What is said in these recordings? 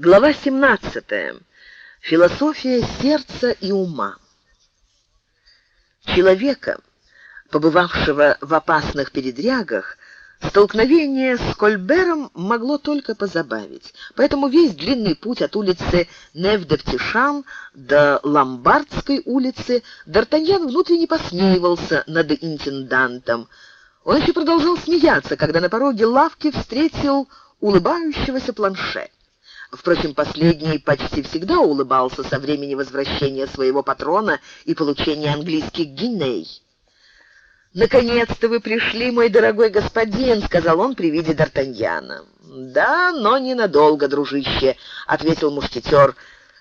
Глава 17. Философия сердца и ума. Человека, побывавшего в опасных передрягах, столкновение с Кольбером могло только позабавить. Поэтому весь длинный путь от улицы Нев-де-Птишан до Ломбардской улицы Д'Артаньян внутренне посмеивался над интендантом. Он еще продолжал смеяться, когда на пороге лавки встретил улыбающегося планше. Впрочем, последний почти всегда улыбался со времени возвращения своего патрона и получения английских гиней. «Наконец-то вы пришли, мой дорогой господин», — сказал он при виде Д'Артаньяна. «Да, но ненадолго, дружище», — ответил мушкетер.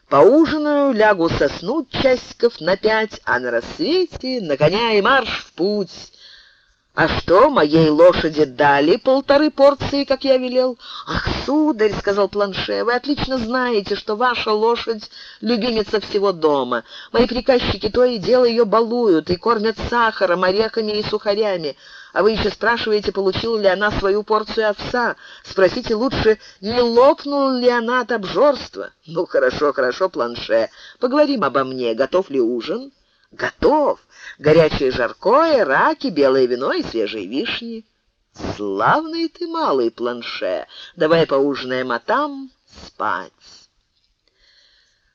«Поужинаю, лягу соснуть часиков на пять, а на рассвете на марш в путь». «А что, моей лошади дали полторы порции, как я велел?» «Ах, сударь», — сказал Планше, — «вы отлично знаете, что ваша лошадь — любимица всего дома. Мои приказчики то и дело ее балуют и кормят сахаром, орехами и сухарями. А вы еще спрашиваете, получила ли она свою порцию овса. Спросите лучше, не лопнула ли она от обжорства. Ну, хорошо, хорошо, Планше, поговорим обо мне. Готов ли ужин?» «Готов!» горячее жаркое, раки, белое вино и свежие вишни. Славный ты малый планше. Давай поужинаем, а там спать.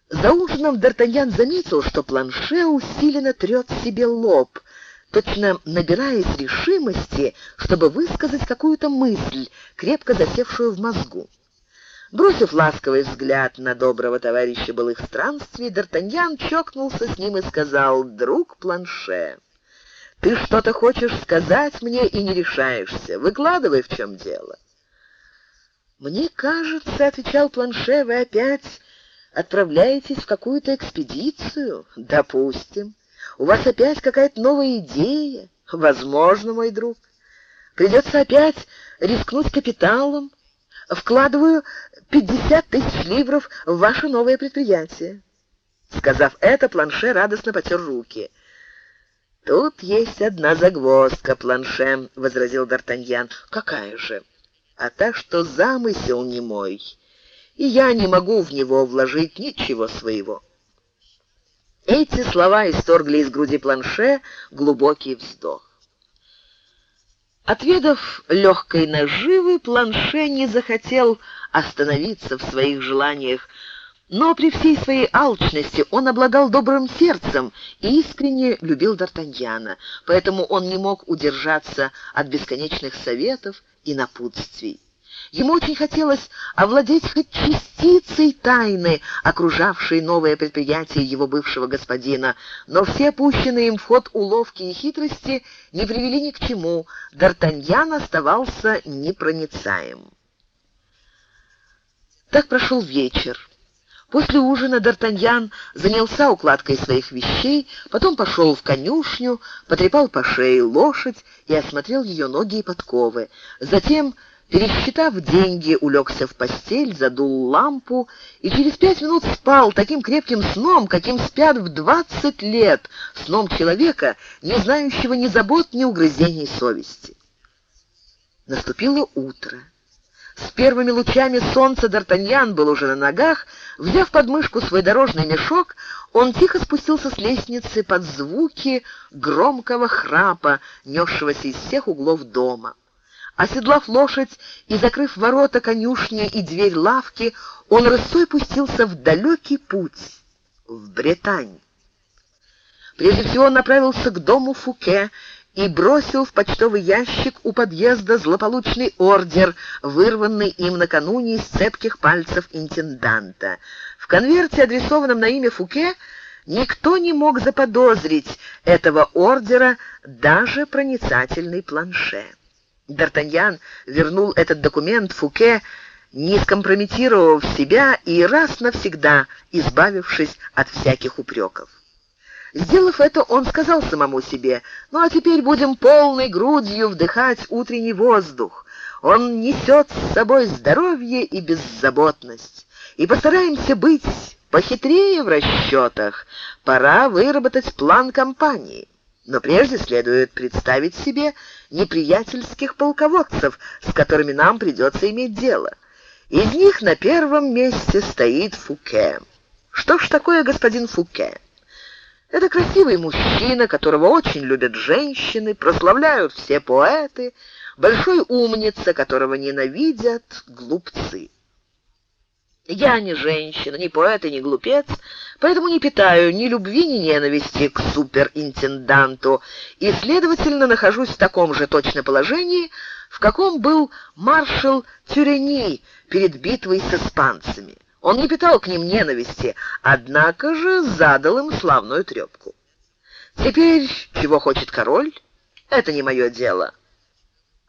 За ужином Д'Артаньян заметил, что планше усиленно трет себе лоб, точно набираясь решимости, чтобы высказать какую-то мысль, крепко засевшую в мозгу. Бросив ласковый взгляд на доброго товарища былых странствий, Д'Артаньян чокнулся с ним и сказал, «Друг Планше, ты что-то хочешь сказать мне и не решаешься. Выкладывай, в чем дело». «Мне кажется, — отвечал Планше, — вы опять отправляетесь в какую-то экспедицию. Допустим. У вас опять какая-то новая идея. Возможно, мой друг. Придется опять рискнуть капиталом. Вкладываю пятьдесят тысяч ливров в ваше новое предприятие». Сказав это, Планше радостно потер руки. «Тут есть одна загвоздка, Планше», — возразил Д'Артаньян. «Какая же?» «А та, что замысел не мой, и я не могу в него вложить ничего своего». Эти слова исторгли из груди Планше глубокий вздох. Отведав легкой наживы, Планше не захотел остановиться в своих желаниях, но при всей своей алчности он обладал добрым сердцем и искренне любил Д'Артаньяна, поэтому он не мог удержаться от бесконечных советов и напутствий. Ему очень хотелось овладеть хоть частицей тайны, окружавшей новое предприятие его бывшего господина, но все пущенные им в ход уловки и хитрости не привели ни к чему. Д'Артаньян оставался непроницаем. Так прошел вечер. После ужина Д'Артаньян занялся укладкой своих вещей, потом пошел в конюшню, потрепал по шее лошадь и осмотрел ее ноги и подковы. Затем Пересчитав деньги, улегся в постель, задул лампу и через пять минут спал таким крепким сном, каким спят в двадцать лет, сном человека, не знающего ни забот, ни угрызений совести. Наступило утро. С первыми лучами солнца Д'Артаньян был уже на ногах. Взяв под мышку свой дорожный мешок, он тихо спустился с лестницы под звуки громкого храпа, несшегося из всех углов дома. Оседлав лошадь и закрыв ворота конюшни и дверь лавки, он рысой пустился в далекий путь, в Британь. Прежде всего он направился к дому Фуке и бросил в почтовый ящик у подъезда злополучный ордер, вырванный им накануне из цепких пальцев интенданта. В конверте, адресованном на имя Фуке, никто не мог заподозрить этого ордера, даже проницательный планшет. Д'Артаньян вернул этот документ Фуке, не скомпрометировав себя и раз навсегда избавившись от всяких упреков. Сделав это, он сказал самому себе, «Ну а теперь будем полной грудью вдыхать утренний воздух. Он несет с собой здоровье и беззаботность. И постараемся быть похитрее в расчетах. Пора выработать план кампании». Но прежде следует представить себе неприятельских полководцев, с которыми нам придется иметь дело. Из них на первом месте стоит Фуке. Что ж такое господин Фуке? Это красивый мужчина, которого очень любят женщины, прославляют все поэты, большой умница, которого ненавидят глупцы. Я не женщина, не поэт и не глупец, поэтому не питаю ни любви, ни ненависти к суперинтенданту и, следовательно, нахожусь в таком же точно положении, в каком был маршал Тюрени перед битвой с испанцами. Он не питал к ним ненависти, однако же задал им славную трепку. Теперь, чего хочет король, это не мое дело.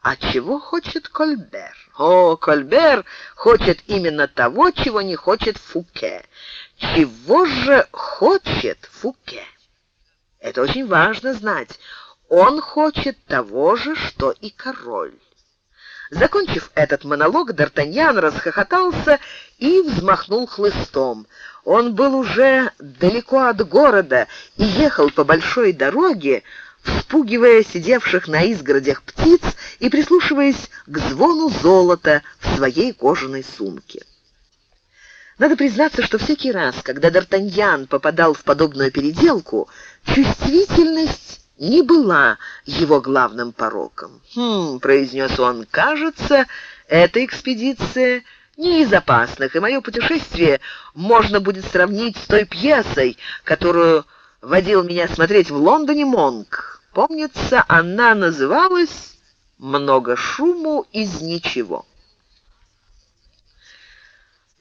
А чего хочет Кольбер? О, Кольбер хочет именно того, чего не хочет Фуке. Чего же хочет Фуке? Это очень важно знать. Он хочет того же, что и король. Закончив этот монолог, Д'Артаньян расхохотался и взмахнул хлыстом. Он был уже далеко от города и ехал по большой дороге, вспугивая сидевших на изгородях птиц и прислушиваясь к звону золота в своей кожаной сумке. Надо признаться, что всякий раз, когда Д'Артаньян попадал в подобную переделку, чувствительность не была его главным пороком. «Хм», — произнес он, — «кажется, эта экспедиция не из опасных, и мое путешествие можно будет сравнить с той пьесой, которую водил меня смотреть в Лондоне Монк. Помнится, она называлась «Много шуму из ничего».